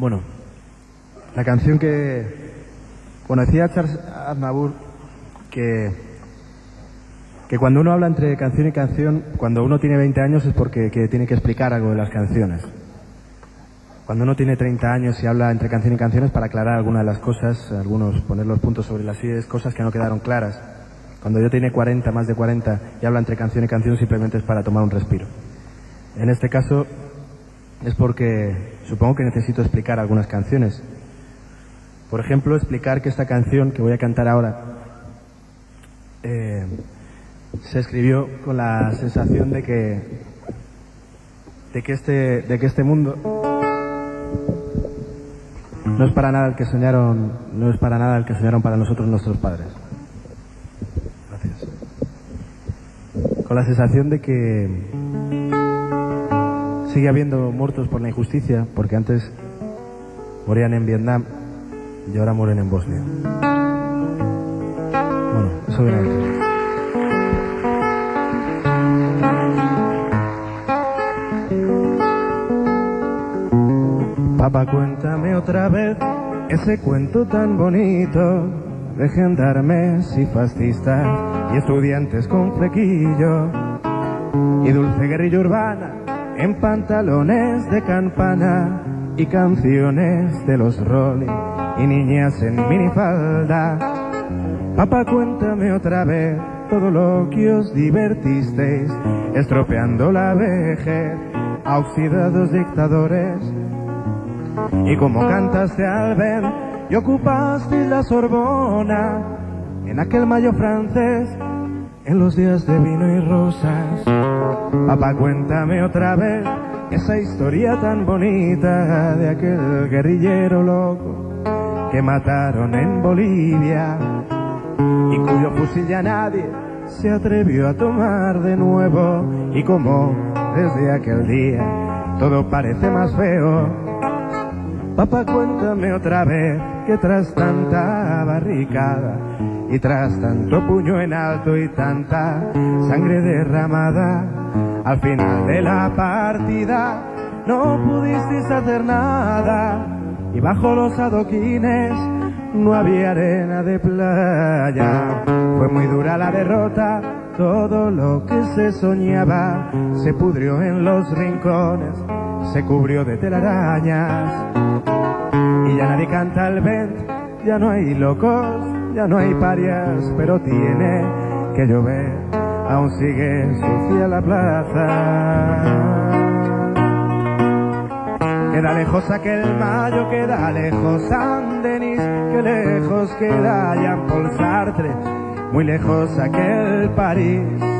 Bueno, la canción que... Bueno, decía Charles Aznavour que, que cuando uno habla entre canción y canción, cuando uno tiene 20 años es porque que tiene que explicar algo de las canciones. Cuando uno tiene 30 años y habla entre canción y canción es para aclarar algunas de las cosas, algunos poner los puntos sobre las ideas, cosas que no quedaron claras. Cuando yo tiene 40, más de 40, y habla entre canción y canción simplemente es para tomar un respiro. En este caso es porque supongo que necesito explicar algunas canciones. Por ejemplo, explicar que esta canción que voy a cantar ahora eh, se escribió con la sensación de que de que este de que este mundo no es para nada el que soñaron no es para nada el que soñaron para nosotros nuestros padres. Gracias. Con la sensación de que sigue habiendo muertos por la injusticia, porque antes morían en Vietnam y ahora mueren en Bosnia. Bueno, eso viene antes. Papá, cuéntame otra vez ese cuento tan bonito de gendarmes y fascistas y estudiantes con flequillo y dulce guerrilla urbana en pantalones de campana y canciones de los Rolling y niñas en minifalda. Papá, cuéntame otra vez todo lo que os divertisteis, estropeando la vejez a oxidados dictadores. Y como cantaste al ver y ocupaste la Sorbona en aquel mayo francés, en los días de vino y rosas. Papá, cuéntame otra vez esa historia tan bonita de aquel guerrillero loco que mataron en Bolivia y cuyo fusil ya nadie se atrevió a tomar de nuevo y como desde aquel día todo parece más feo. Papá, cuéntame otra vez que tras tanta barricada y tras tanto puño en alto y tanta sangre derramada, al final de la partida no pudisteis hacer nada y bajo los adoquines no había arena de playa. Fue muy dura la derrota, todo lo que se soñaba se pudrió en los rincones, se cubrió de telarañas y ya nadie canta el vent, ya no hay locos, ya no hay parias, pero tiene que llover, aún sigue sucia la plaza. Queda lejos aquel mayo, queda lejos San Denis, que lejos queda Jean Paul Sartre, muy lejos aquel París.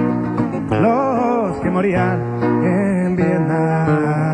morían en Vietnam.